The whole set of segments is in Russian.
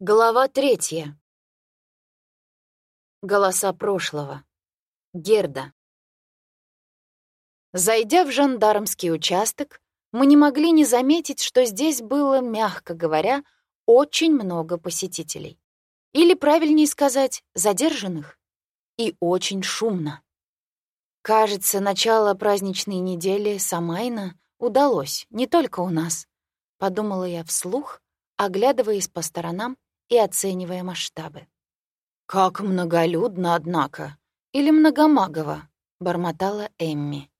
Глава третья. Голоса прошлого. Герда. Зайдя в жандармский участок, мы не могли не заметить, что здесь было, мягко говоря, очень много посетителей. Или, правильнее сказать, задержанных. И очень шумно. Кажется, начало праздничной недели Самайна удалось не только у нас, подумала я вслух, оглядываясь по сторонам и оценивая масштабы. «Как многолюдно, однако! Или многомагово!» — бормотала Эмми.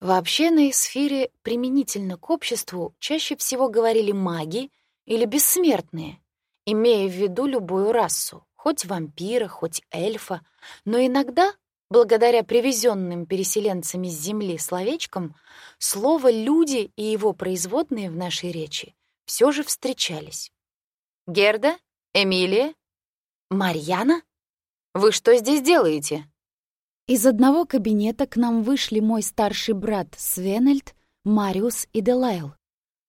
Вообще на эсфире применительно к обществу чаще всего говорили маги или бессмертные, имея в виду любую расу, хоть вампира, хоть эльфа, но иногда, благодаря привезенным переселенцами с Земли словечкам, слово «люди» и его производные в нашей речи все же встречались. Герда? Эмилия? Марьяна? Вы что здесь делаете? Из одного кабинета к нам вышли мой старший брат Свенельд, Мариус и Делайл,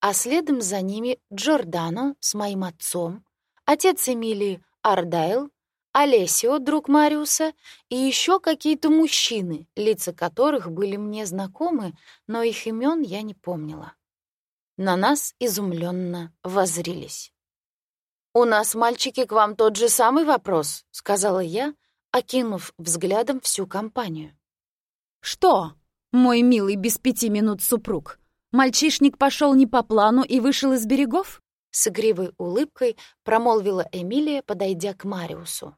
а следом за ними Джордано с моим отцом, отец Эмилии Ардайл, Олесио, друг Мариуса, и еще какие-то мужчины, лица которых были мне знакомы, но их имен я не помнила. На нас изумленно возрились. «У нас, мальчики, к вам тот же самый вопрос», — сказала я, окинув взглядом всю компанию. «Что, мой милый без пяти минут супруг? Мальчишник пошел не по плану и вышел из берегов?» С игривой улыбкой промолвила Эмилия, подойдя к Мариусу.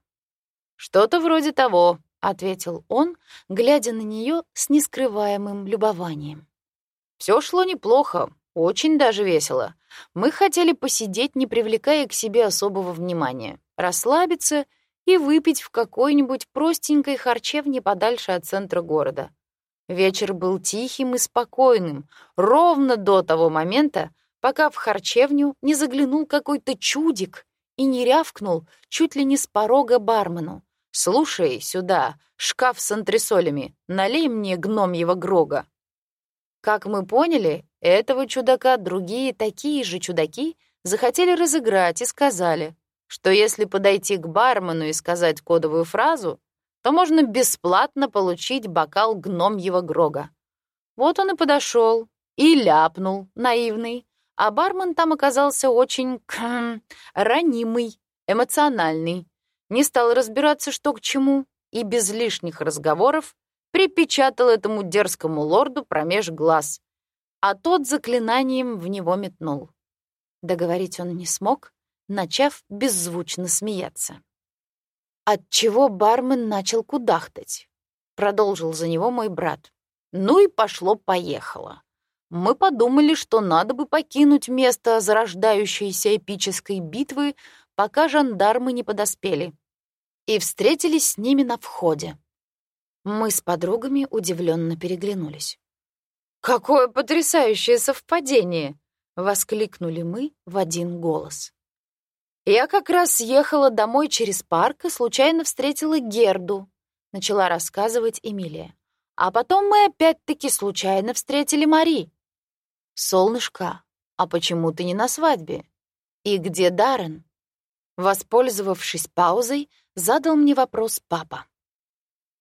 «Что-то вроде того», — ответил он, глядя на нее с нескрываемым любованием. Все шло неплохо, очень даже весело. Мы хотели посидеть, не привлекая к себе особого внимания, расслабиться и выпить в какой-нибудь простенькой харчевне подальше от центра города. Вечер был тихим и спокойным, ровно до того момента, пока в харчевню не заглянул какой-то чудик и не рявкнул чуть ли не с порога бармену. «Слушай, сюда, шкаф с антресолями, налей мне гномьего грога». Как мы поняли, этого чудака другие такие же чудаки захотели разыграть и сказали, что если подойти к бармену и сказать кодовую фразу, то можно бесплатно получить бокал гномьего грога. Вот он и подошел и ляпнул, наивный, а бармен там оказался очень кхм, ранимый, эмоциональный. Не стал разбираться, что к чему, и без лишних разговоров припечатал этому дерзкому лорду промеж глаз, а тот заклинанием в него метнул. Договорить он не смог, начав беззвучно смеяться. Отчего бармен начал кудахтать. Продолжил за него мой брат. Ну и пошло-поехало. Мы подумали, что надо бы покинуть место зарождающейся эпической битвы, пока жандармы не подоспели. И встретились с ними на входе. Мы с подругами удивленно переглянулись. «Какое потрясающее совпадение!» — воскликнули мы в один голос. «Я как раз ехала домой через парк и случайно встретила Герду», — начала рассказывать Эмилия. «А потом мы опять-таки случайно встретили Мари». «Солнышко, а почему ты не на свадьбе? И где Даррен?» Воспользовавшись паузой, задал мне вопрос папа.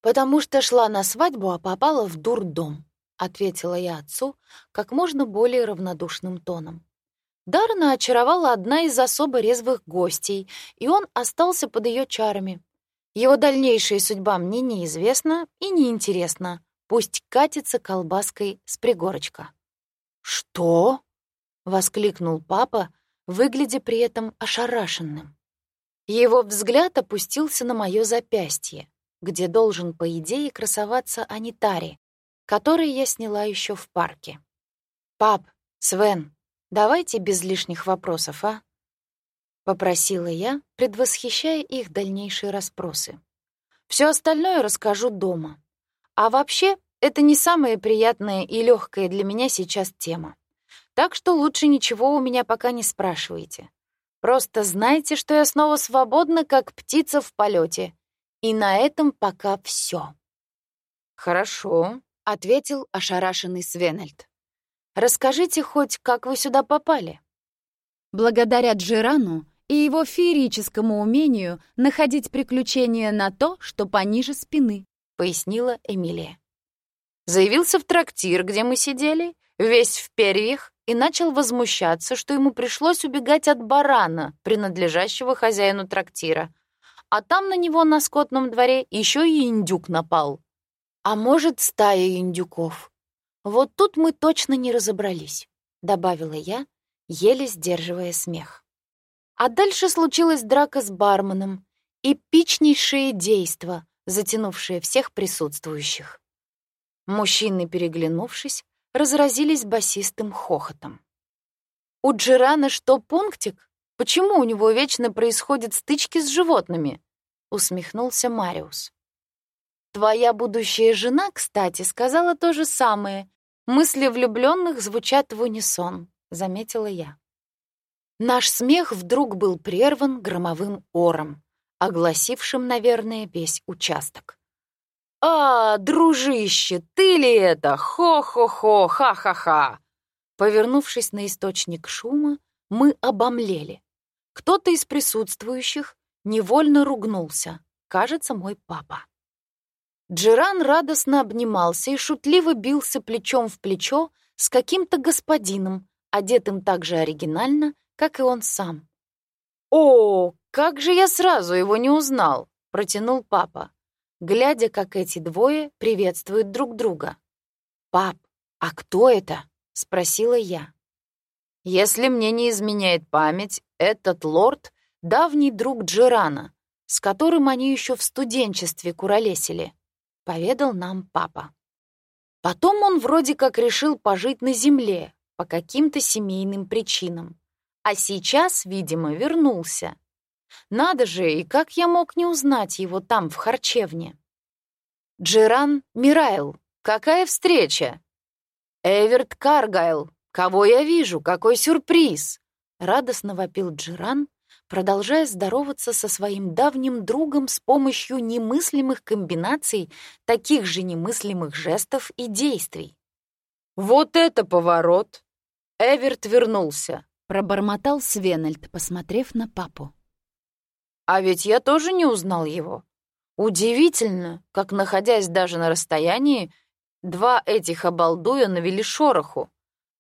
«Потому что шла на свадьбу, а попала в дурдом», — ответила я отцу как можно более равнодушным тоном. Дарна очаровала одна из особо резвых гостей, и он остался под ее чарами. Его дальнейшая судьба мне неизвестна и неинтересна. Пусть катится колбаской с пригорочка. «Что?» — воскликнул папа, выглядя при этом ошарашенным. Его взгляд опустился на мое запястье где должен, по идее, красоваться Анитари, который я сняла еще в парке. «Пап, Свен, давайте без лишних вопросов, а?» — попросила я, предвосхищая их дальнейшие расспросы. Все остальное расскажу дома. А вообще, это не самая приятная и легкая для меня сейчас тема. Так что лучше ничего у меня пока не спрашивайте. Просто знайте, что я снова свободна, как птица в полете, и на этом пока все. «Хорошо», — ответил ошарашенный Свенельд. «Расскажите хоть, как вы сюда попали?» Благодаря Джирану и его феерическому умению находить приключения на то, что пониже спины», — пояснила Эмилия. Заявился в трактир, где мы сидели, весь в перьях, и начал возмущаться, что ему пришлось убегать от барана, принадлежащего хозяину трактира. А там на него на скотном дворе еще и индюк напал. А может, стая индюков. Вот тут мы точно не разобрались, добавила я, еле сдерживая смех. А дальше случилась драка с барменом, эпичнейшее действо, затянувшее всех присутствующих. Мужчины, переглянувшись, разразились басистым хохотом. «У Джирана что, пунктик? Почему у него вечно происходят стычки с животными?» — усмехнулся Мариус. «Твоя будущая жена, кстати, сказала то же самое. Мысли влюбленных звучат в унисон», — заметила я. Наш смех вдруг был прерван громовым ором, огласившим, наверное, весь участок. «А, дружище, ты ли это? Хо-хо-хо, ха-ха-ха!» Повернувшись на источник шума, мы обомлели. Кто-то из присутствующих невольно ругнулся. Кажется, мой папа. Джеран радостно обнимался и шутливо бился плечом в плечо с каким-то господином, одетым так же оригинально, как и он сам. «О, как же я сразу его не узнал!» — протянул папа глядя, как эти двое приветствуют друг друга. «Пап, а кто это?» — спросила я. «Если мне не изменяет память, этот лорд — давний друг Джерана, с которым они еще в студенчестве куролесили», — поведал нам папа. Потом он вроде как решил пожить на земле по каким-то семейным причинам, а сейчас, видимо, вернулся. Надо же, и как я мог не узнать его там, в харчевне? Джеран Мирайл, какая встреча? Эверт Каргайл, кого я вижу, какой сюрприз! Радостно вопил Джеран, продолжая здороваться со своим давним другом с помощью немыслимых комбинаций, таких же немыслимых жестов и действий. «Вот это поворот!» Эверт вернулся. Пробормотал Свенальд, посмотрев на папу. А ведь я тоже не узнал его. Удивительно, как, находясь даже на расстоянии, два этих обалдуя навели шороху,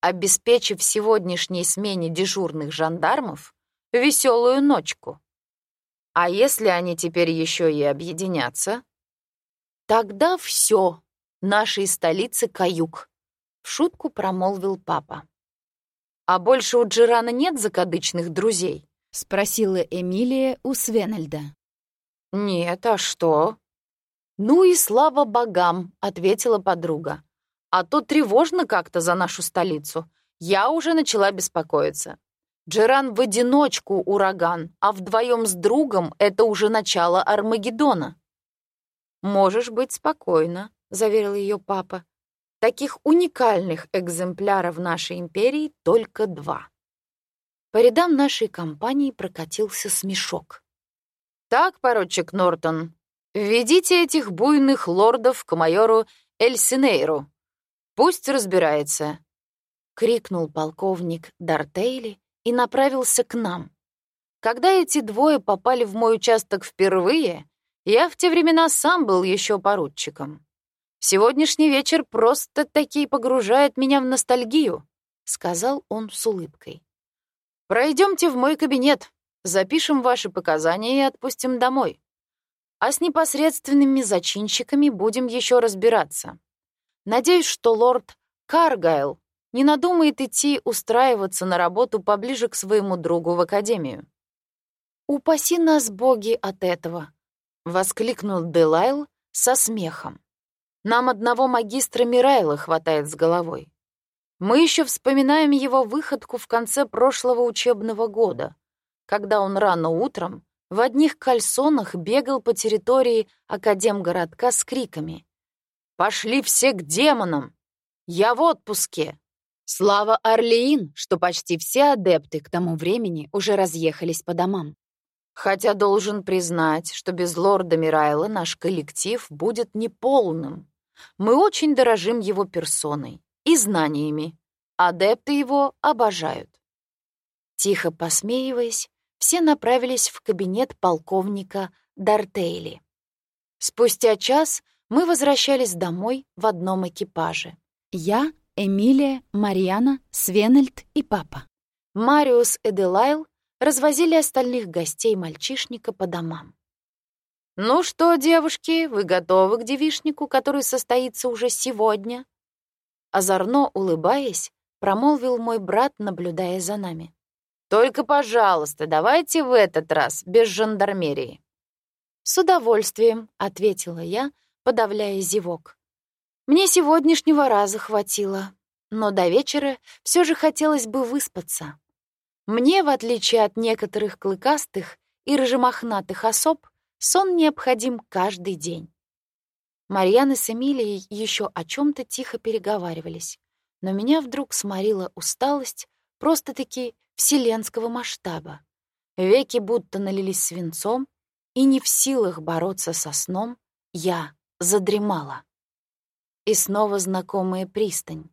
обеспечив сегодняшней смене дежурных жандармов веселую ночку. А если они теперь еще и объединятся? Тогда все, нашей столицы каюк, в шутку промолвил папа. А больше у Джирана нет закадычных друзей? — спросила Эмилия у Свенальда. «Нет, а что?» «Ну и слава богам», — ответила подруга. «А то тревожно как-то за нашу столицу. Я уже начала беспокоиться. Джеран в одиночку ураган, а вдвоем с другом это уже начало Армагеддона». «Можешь быть спокойна», — заверил ее папа. «Таких уникальных экземпляров нашей империи только два». По рядам нашей компании прокатился смешок. «Так, поручик Нортон, введите этих буйных лордов к майору Эльсинейру. Пусть разбирается», — крикнул полковник Дартейли и направился к нам. Когда эти двое попали в мой участок впервые, я в те времена сам был еще поручиком. Сегодняшний вечер просто-таки погружает меня в ностальгию», — сказал он с улыбкой. Пройдемте в мой кабинет, запишем ваши показания и отпустим домой. А с непосредственными зачинщиками будем еще разбираться. Надеюсь, что лорд Каргайл не надумает идти устраиваться на работу поближе к своему другу в академию. «Упаси нас, боги, от этого!» — воскликнул Делайл со смехом. «Нам одного магистра Мирайла хватает с головой. Мы еще вспоминаем его выходку в конце прошлого учебного года, когда он рано утром в одних кальсонах бегал по территории Академгородка с криками «Пошли все к демонам! Я в отпуске!» Слава Орлеин, что почти все адепты к тому времени уже разъехались по домам. Хотя должен признать, что без лорда Мирайла наш коллектив будет неполным. Мы очень дорожим его персоной и знаниями. Адепты его обожают. Тихо посмеиваясь, все направились в кабинет полковника Дартейли. Спустя час мы возвращались домой в одном экипаже. Я, Эмилия, Марьяна, Свенельд и папа. Мариус и Делайл развозили остальных гостей мальчишника по домам. «Ну что, девушки, вы готовы к девишнику, который состоится уже сегодня?» Озорно улыбаясь, промолвил мой брат, наблюдая за нами. «Только, пожалуйста, давайте в этот раз без жандармерии». «С удовольствием», — ответила я, подавляя зевок. «Мне сегодняшнего раза хватило, но до вечера все же хотелось бы выспаться. Мне, в отличие от некоторых клыкастых и рыжемохнатых особ, сон необходим каждый день. Марьяна с Эмилией еще о чем то тихо переговаривались, но меня вдруг сморила усталость просто-таки вселенского масштаба. Веки будто налились свинцом, и не в силах бороться со сном, я задремала. И снова знакомая пристань.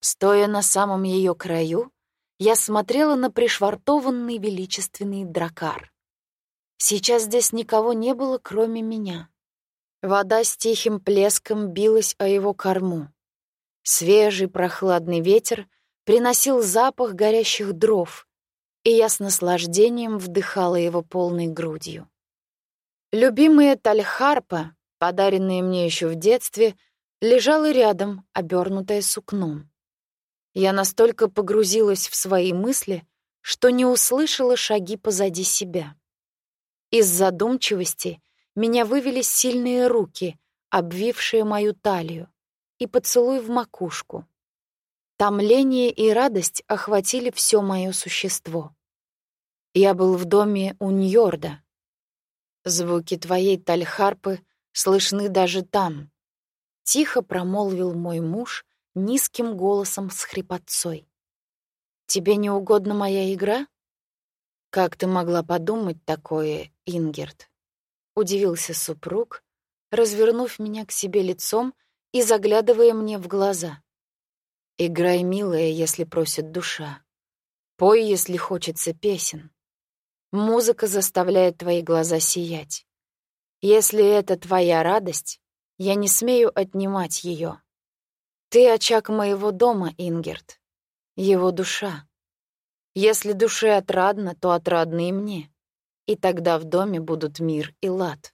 Стоя на самом ее краю, я смотрела на пришвартованный величественный дракар. Сейчас здесь никого не было, кроме меня. Вода с тихим плеском билась о его корму. Свежий прохладный ветер приносил запах горящих дров, и я с наслаждением вдыхала его полной грудью. Любимая тальхарпа, подаренная мне еще в детстве, лежала рядом, обернутая сукном. Я настолько погрузилась в свои мысли, что не услышала шаги позади себя. Из задумчивости меня вывели сильные руки, обвившие мою талию, и поцелуй в макушку. Томление и радость охватили все мое существо. Я был в доме у Ньорда. Звуки твоей тальхарпы слышны даже там. Тихо промолвил мой муж, низким голосом с хрипотцой. «Тебе не угодна моя игра?» «Как ты могла подумать такое, Ингерт?» Удивился супруг, развернув меня к себе лицом и заглядывая мне в глаза. «Играй, милая, если просит душа. Пой, если хочется песен. Музыка заставляет твои глаза сиять. Если это твоя радость, я не смею отнимать ее. Ты очаг моего дома, Ингерт. Его душа. Если душе отрадно, то отрадно и мне. И тогда в доме будут мир и лад.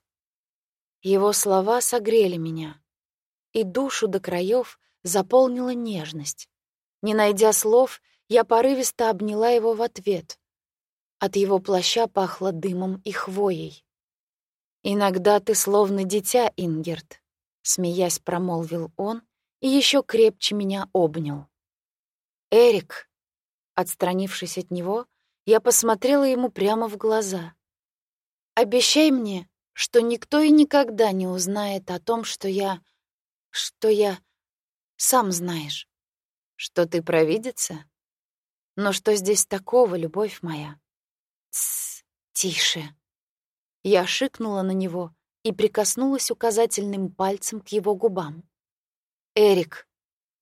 Его слова согрели меня, и душу до краев заполнила нежность. Не найдя слов, я порывисто обняла его в ответ. От его плаща пахло дымом и хвоей. «Иногда ты словно дитя, Ингерт», — смеясь промолвил он, и еще крепче меня обнял. «Эрик!» Отстранившись от него, я посмотрела ему прямо в глаза. «Обещай мне, что никто и никогда не узнает о том, что я... что я... сам знаешь, что ты провидица? Но что здесь такого, любовь моя?» «Тссс, тише!» Я шикнула на него и прикоснулась указательным пальцем к его губам. Эрик,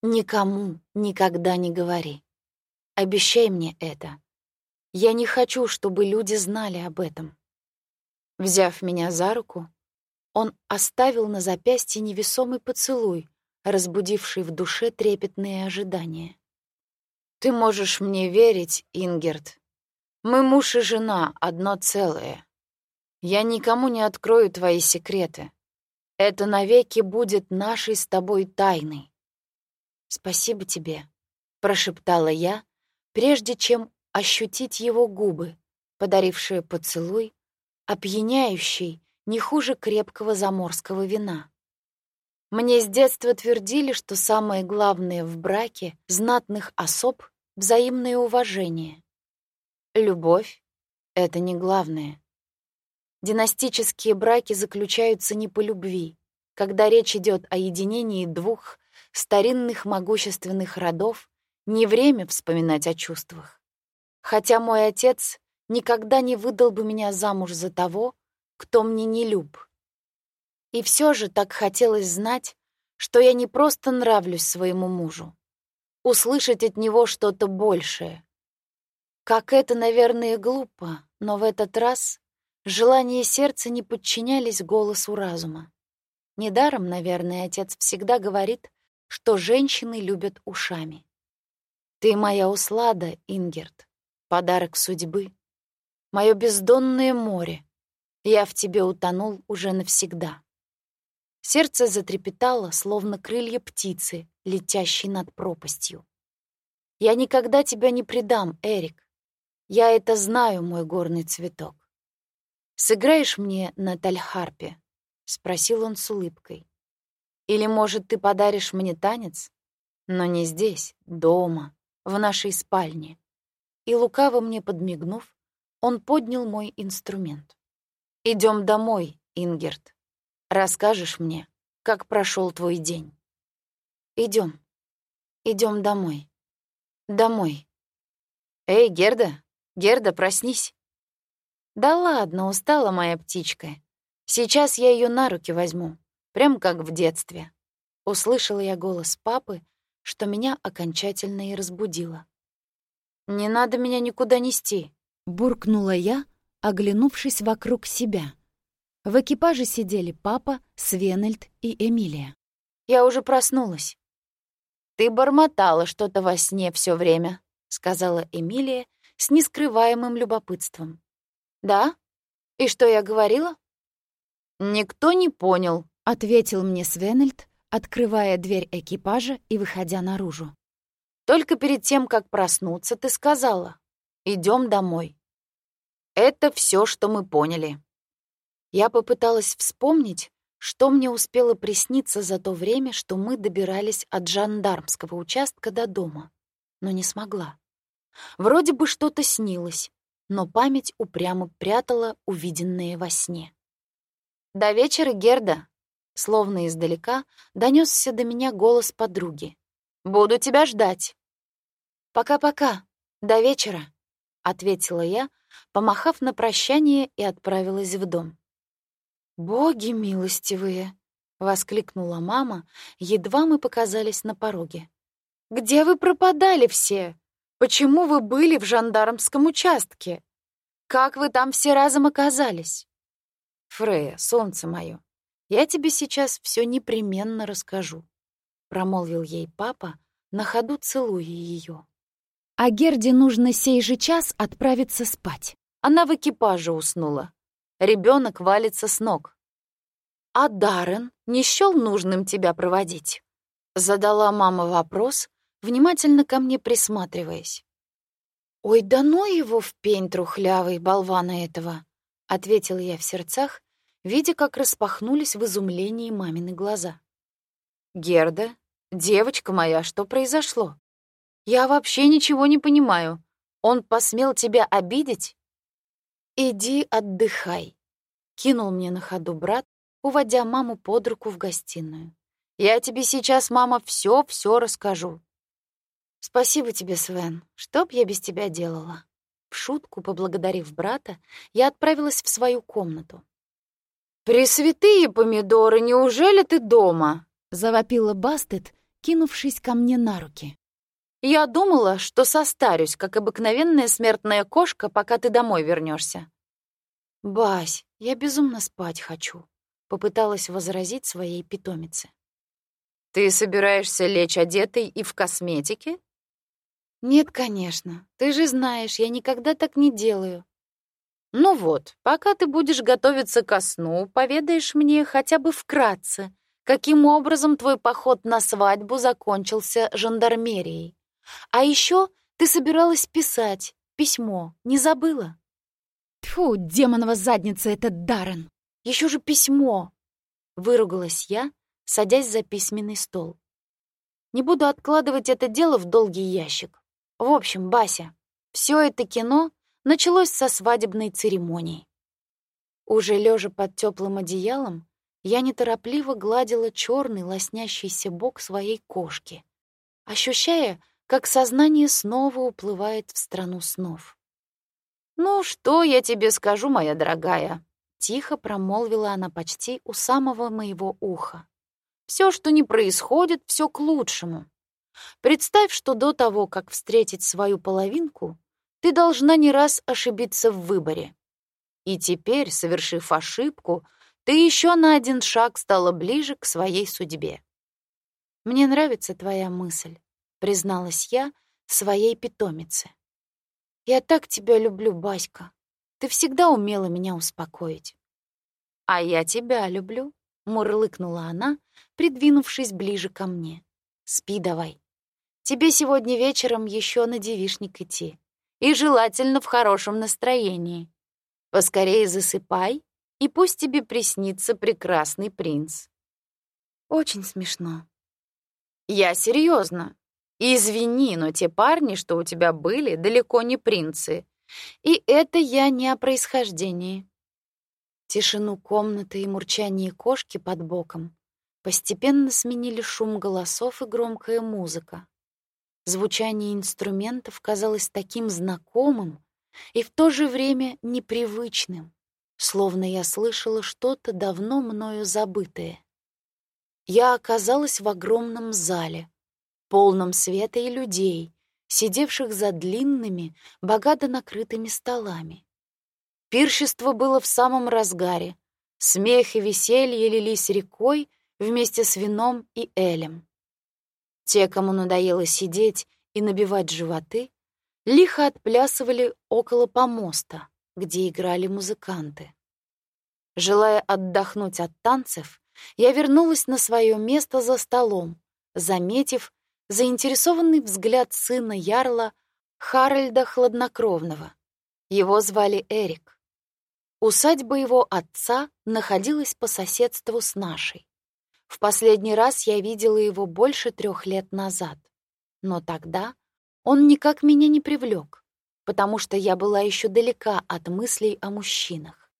никому никогда не говори. Обещай мне это. Я не хочу, чтобы люди знали об этом. Взяв меня за руку, он оставил на запястье невесомый поцелуй, разбудивший в душе трепетные ожидания. «Ты можешь мне верить, Ингерт. Мы муж и жена, одно целое. Я никому не открою твои секреты. Это навеки будет нашей с тобой тайной. Спасибо тебе, прошептала я, прежде чем ощутить его губы, подарившие поцелуй, опьяняющий, не хуже крепкого заморского вина. Мне с детства твердили, что самое главное в браке знатных особ — взаимное уважение. Любовь — это не главное. Династические браки заключаются не по любви, когда речь идет о единении двух старинных могущественных родов, не время вспоминать о чувствах. Хотя мой отец никогда не выдал бы меня замуж за того, кто мне не люб. И все же так хотелось знать, что я не просто нравлюсь своему мужу, услышать от него что-то большее. Как это, наверное, глупо, но в этот раз желания сердца не подчинялись голосу разума. Недаром, наверное, отец всегда говорит, что женщины любят ушами. Ты моя услада, Ингерт, подарок судьбы, мое бездонное море. Я в тебе утонул уже навсегда. Сердце затрепетало, словно крылья птицы, летящей над пропастью. Я никогда тебя не предам, Эрик. Я это знаю, мой горный цветок. Сыграешь мне на тальхарпе? спросил он с улыбкой. Или, может, ты подаришь мне танец? Но не здесь, дома, в нашей спальне. И лукаво мне подмигнув, он поднял мой инструмент. Идем домой, Ингерт. Расскажешь мне, как прошел твой день. Идем, идем домой. Домой. Эй, Герда, Герда, проснись. Да ладно, устала моя птичка. Сейчас я ее на руки возьму, прям как в детстве. Услышала я голос папы, что меня окончательно и разбудило. Не надо меня никуда нести, буркнула я, оглянувшись вокруг себя. В экипаже сидели папа, Свенельд и Эмилия. Я уже проснулась. «Ты бормотала что-то во сне все время», — сказала Эмилия с нескрываемым любопытством. «Да? И что я говорила?» «Никто не понял», — ответил мне Свенельд, открывая дверь экипажа и выходя наружу. «Только перед тем, как проснуться, ты сказала, идем домой». Это все, что мы поняли. Я попыталась вспомнить, что мне успело присниться за то время, что мы добирались от жандармского участка до дома, но не смогла. Вроде бы что-то снилось, но память упрямо прятала увиденное во сне. «До вечера, Герда!» Словно издалека донесся до меня голос подруги. «Буду тебя ждать!» «Пока-пока! До вечера!» — ответила я, помахав на прощание и отправилась в дом. «Боги милостивые!» — воскликнула мама, едва мы показались на пороге. «Где вы пропадали все? Почему вы были в жандармском участке? Как вы там все разом оказались?» «Фрея, солнце мое, я тебе сейчас все непременно расскажу», — промолвил ей папа, на ходу целуя ее. А Герде нужно сей же час отправиться спать. Она в экипаже уснула. Ребенок валится с ног. «А Даррен не счёл нужным тебя проводить?» Задала мама вопрос, внимательно ко мне присматриваясь. «Ой, да ну его в пень трухлявый, болвана этого!» — ответил я в сердцах, видя, как распахнулись в изумлении мамины глаза. «Герда, девочка моя, что произошло? Я вообще ничего не понимаю. Он посмел тебя обидеть?» «Иди отдыхай», — кинул мне на ходу брат, уводя маму под руку в гостиную. «Я тебе сейчас, мама, все-все расскажу». «Спасибо тебе, Свен. Что б я без тебя делала?» В шутку, поблагодарив брата, я отправилась в свою комнату. «Пресвятые помидоры, неужели ты дома?» — завопила Бастет, кинувшись ко мне на руки. Я думала, что состарюсь, как обыкновенная смертная кошка, пока ты домой вернешься. «Бась, я безумно спать хочу», — попыталась возразить своей питомице. «Ты собираешься лечь одетой и в косметике?» «Нет, конечно. Ты же знаешь, я никогда так не делаю». «Ну вот, пока ты будешь готовиться ко сну, поведаешь мне хотя бы вкратце, каким образом твой поход на свадьбу закончился жандармерией. А еще ты собиралась писать письмо, не забыла? Тьфу, демонова задница этот Даррен. Еще же письмо. Выругалась я, садясь за письменный стол. Не буду откладывать это дело в долгий ящик. В общем, Бася, все это кино началось со свадебной церемонии. Уже лежа под теплым одеялом, я неторопливо гладила черный лоснящийся бок своей кошки, ощущая, как сознание снова уплывает в страну снов. «Ну, что я тебе скажу, моя дорогая?» — тихо промолвила она почти у самого моего уха. «Все, что не происходит, все к лучшему. Представь, что до того, как встретить свою половинку, ты должна не раз ошибиться в выборе. И теперь, совершив ошибку, ты еще на один шаг стала ближе к своей судьбе. «Мне нравится твоя мысль», — призналась я своей питомице. «Я так тебя люблю, Баська. Ты всегда умела меня успокоить». «А я тебя люблю», — мурлыкнула она, придвинувшись ближе ко мне. «Спи давай. Тебе сегодня вечером еще на девишник идти. И желательно в хорошем настроении. Поскорее засыпай, и пусть тебе приснится прекрасный принц. Очень смешно. Я серьезно. Извини, но те парни, что у тебя были, далеко не принцы. И это я не о происхождении. Тишину комнаты и мурчание кошки под боком постепенно сменили шум голосов и громкая музыка. Звучание инструментов казалось таким знакомым и в то же время непривычным, словно я слышала что-то давно мною забытое. Я оказалась в огромном зале, полном света и людей, сидевших за длинными, богато накрытыми столами. Пиршество было в самом разгаре. Смех и веселье лились рекой вместе с вином и элем. Те, кому надоело сидеть и набивать животы, лихо отплясывали около помоста, где играли музыканты. Желая отдохнуть от танцев, я вернулась на свое место за столом, заметив заинтересованный взгляд сына Ярла Харальда Хладнокровного. Его звали Эрик. Усадьба его отца находилась по соседству с нашей. В последний раз я видела его больше трех лет назад. Но тогда он никак меня не привлек, потому что я была еще далека от мыслей о мужчинах.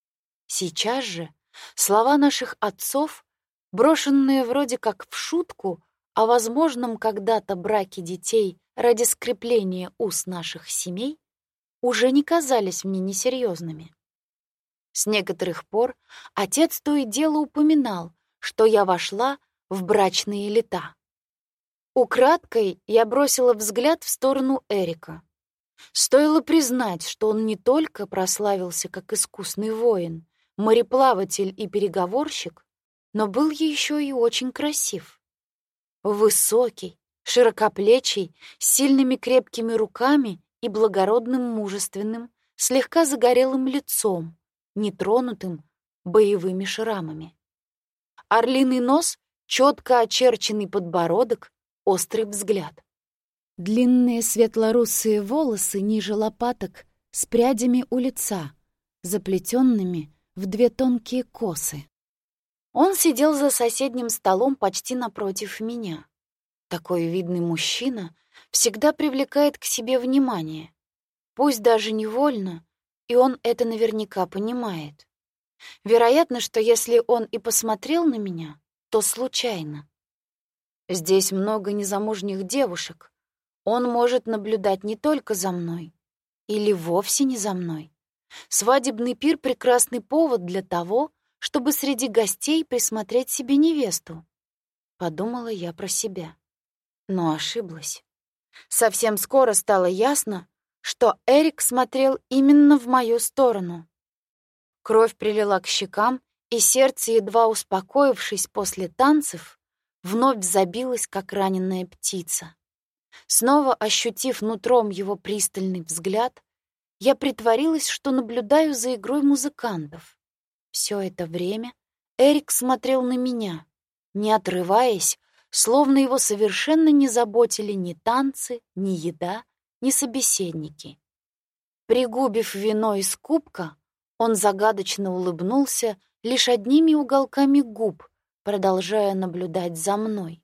Сейчас же слова наших отцов, брошенные вроде как в шутку о возможном когда-то браке детей ради скрепления уз наших семей, уже не казались мне несерьезными. С некоторых пор отец то и дело упоминал, что я вошла в брачные лета. Украдкой я бросила взгляд в сторону Эрика. Стоило признать, что он не только прославился как искусный воин, мореплаватель и переговорщик, но был еще и очень красив. Высокий, широкоплечий, с сильными крепкими руками и благородным мужественным, слегка загорелым лицом, нетронутым боевыми шрамами. Орлиный нос, четко очерченный подбородок, острый взгляд. Длинные светлорусые волосы ниже лопаток с прядями у лица, заплетенными в две тонкие косы. Он сидел за соседним столом почти напротив меня. Такой видный мужчина всегда привлекает к себе внимание, пусть даже невольно, и он это наверняка понимает. Вероятно, что если он и посмотрел на меня, то случайно. Здесь много незамужних девушек. Он может наблюдать не только за мной, или вовсе не за мной. Свадебный пир — прекрасный повод для того, чтобы среди гостей присмотреть себе невесту. Подумала я про себя. Но ошиблась. Совсем скоро стало ясно, что Эрик смотрел именно в мою сторону. Кровь прилила к щекам, и сердце, едва успокоившись после танцев, вновь забилось, как раненая птица. Снова ощутив нутром его пристальный взгляд, я притворилась, что наблюдаю за игрой музыкантов. Все это время Эрик смотрел на меня, не отрываясь, словно его совершенно не заботили ни танцы, ни еда, ни собеседники. Пригубив вино из кубка, он загадочно улыбнулся лишь одними уголками губ, продолжая наблюдать за мной.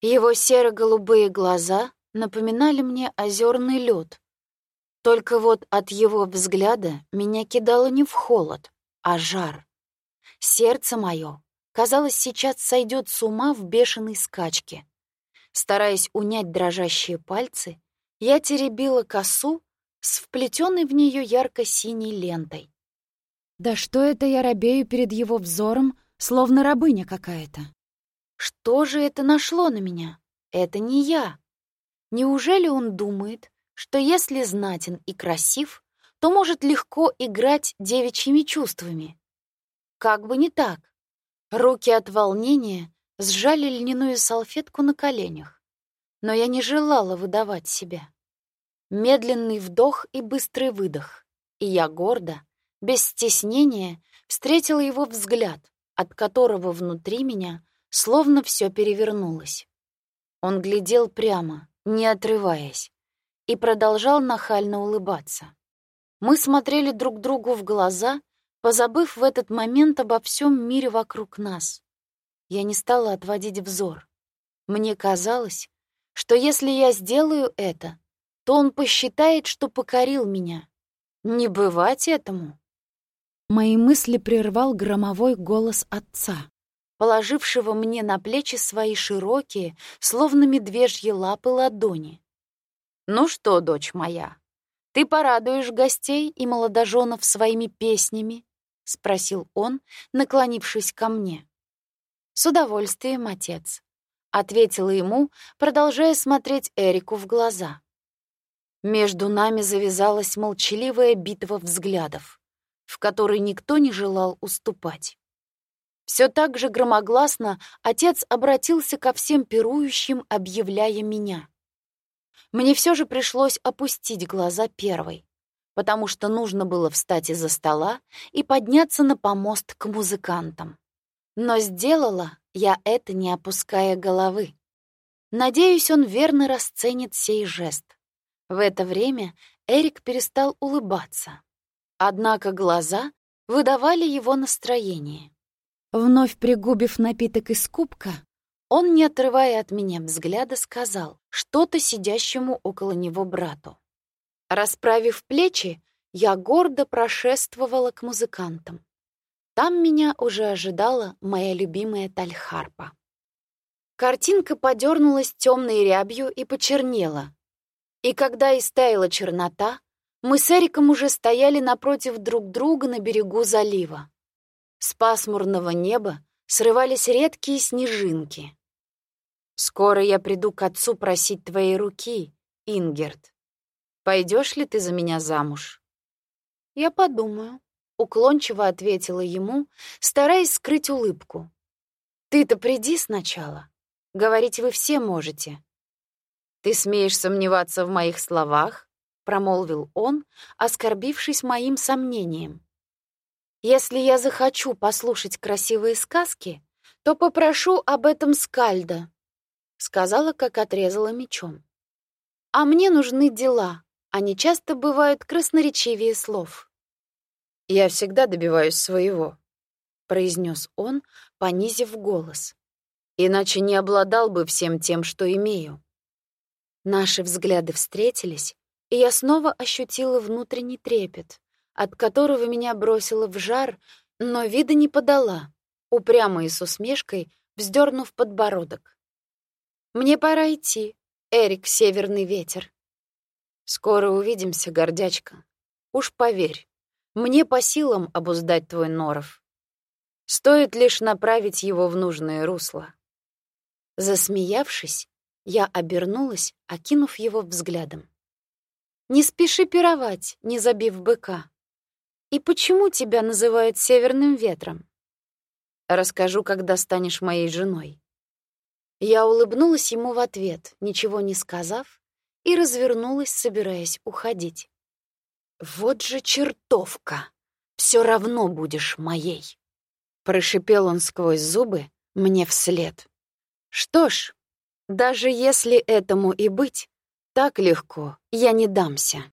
Его серо-голубые глаза напоминали мне озерный лед. Только вот от его взгляда меня кидало не в холод, а жар. Сердце мое, казалось, сейчас сойдет с ума в бешеной скачке. Стараясь унять дрожащие пальцы, я теребила косу с вплетенной в нее ярко-синей лентой. Да что это я робею перед его взором, словно рабыня какая-то? Что же это нашло на меня? Это не я. Неужели он думает, что если знатен и красив, то может легко играть девичьими чувствами. Как бы не так. Руки от волнения сжали льняную салфетку на коленях. Но я не желала выдавать себя. Медленный вдох и быстрый выдох. И я гордо, без стеснения, встретила его взгляд, от которого внутри меня словно все перевернулось. Он глядел прямо, не отрываясь, и продолжал нахально улыбаться. Мы смотрели друг другу в глаза, позабыв в этот момент обо всем мире вокруг нас. Я не стала отводить взор. Мне казалось, что если я сделаю это, то он посчитает, что покорил меня. Не бывать этому. Мои мысли прервал громовой голос отца, положившего мне на плечи свои широкие, словно медвежьи лапы ладони. «Ну что, дочь моя, ты порадуешь гостей и молодоженов своими песнями?» — спросил он, наклонившись ко мне. «С удовольствием, отец», — ответила ему, продолжая смотреть Эрику в глаза. Между нами завязалась молчаливая битва взглядов в которой никто не желал уступать. Все так же громогласно отец обратился ко всем пирующим, объявляя меня. Мне все же пришлось опустить глаза первой, потому что нужно было встать из-за стола и подняться на помост к музыкантам. Но сделала я это, не опуская головы. Надеюсь, он верно расценит сей жест. В это время Эрик перестал улыбаться. Однако глаза выдавали его настроение. Вновь пригубив напиток из кубка, он, не отрывая от меня взгляда, сказал что-то сидящему около него брату. Расправив плечи, я гордо прошествовала к музыкантам. Там меня уже ожидала моя любимая тальхарпа. Картинка подернулась темной рябью и почернела. И когда истаяла чернота, мы с Эриком уже стояли напротив друг друга на берегу залива. С пасмурного неба срывались редкие снежинки. «Скоро я приду к отцу просить твоей руки, Ингерт. Пойдешь ли ты за меня замуж?» «Я подумаю», — уклончиво ответила ему, стараясь скрыть улыбку. «Ты-то приди сначала. Говорить вы все можете». «Ты смеешь сомневаться в моих словах?» промолвил он, оскорбившись моим сомнением. Если я захочу послушать красивые сказки, то попрошу об этом Скальда, сказала, как отрезала мечом. А мне нужны дела, они часто бывают красноречивее слов. Я всегда добиваюсь своего, произнес он, понизив голос. Иначе не обладал бы всем тем, что имею. Наши взгляды встретились, и я снова ощутила внутренний трепет, от которого меня бросило в жар, но вида не подала, упрямо и с усмешкой вздернув подбородок. «Мне пора идти, Эрик, северный ветер». «Скоро увидимся, гордячка. Уж поверь, мне по силам обуздать твой норов. Стоит лишь направить его в нужное русло». Засмеявшись, я обернулась, окинув его взглядом. Не спеши пировать, не забив быка. И почему тебя называют северным ветром? Расскажу, когда станешь моей женой. Я улыбнулась ему в ответ, ничего не сказав, и развернулась, собираясь уходить. Вот же чертовка! Все равно будешь моей, прошипел он сквозь зубы мне вслед. Что ж, даже если этому и быть, так легко я не дамся.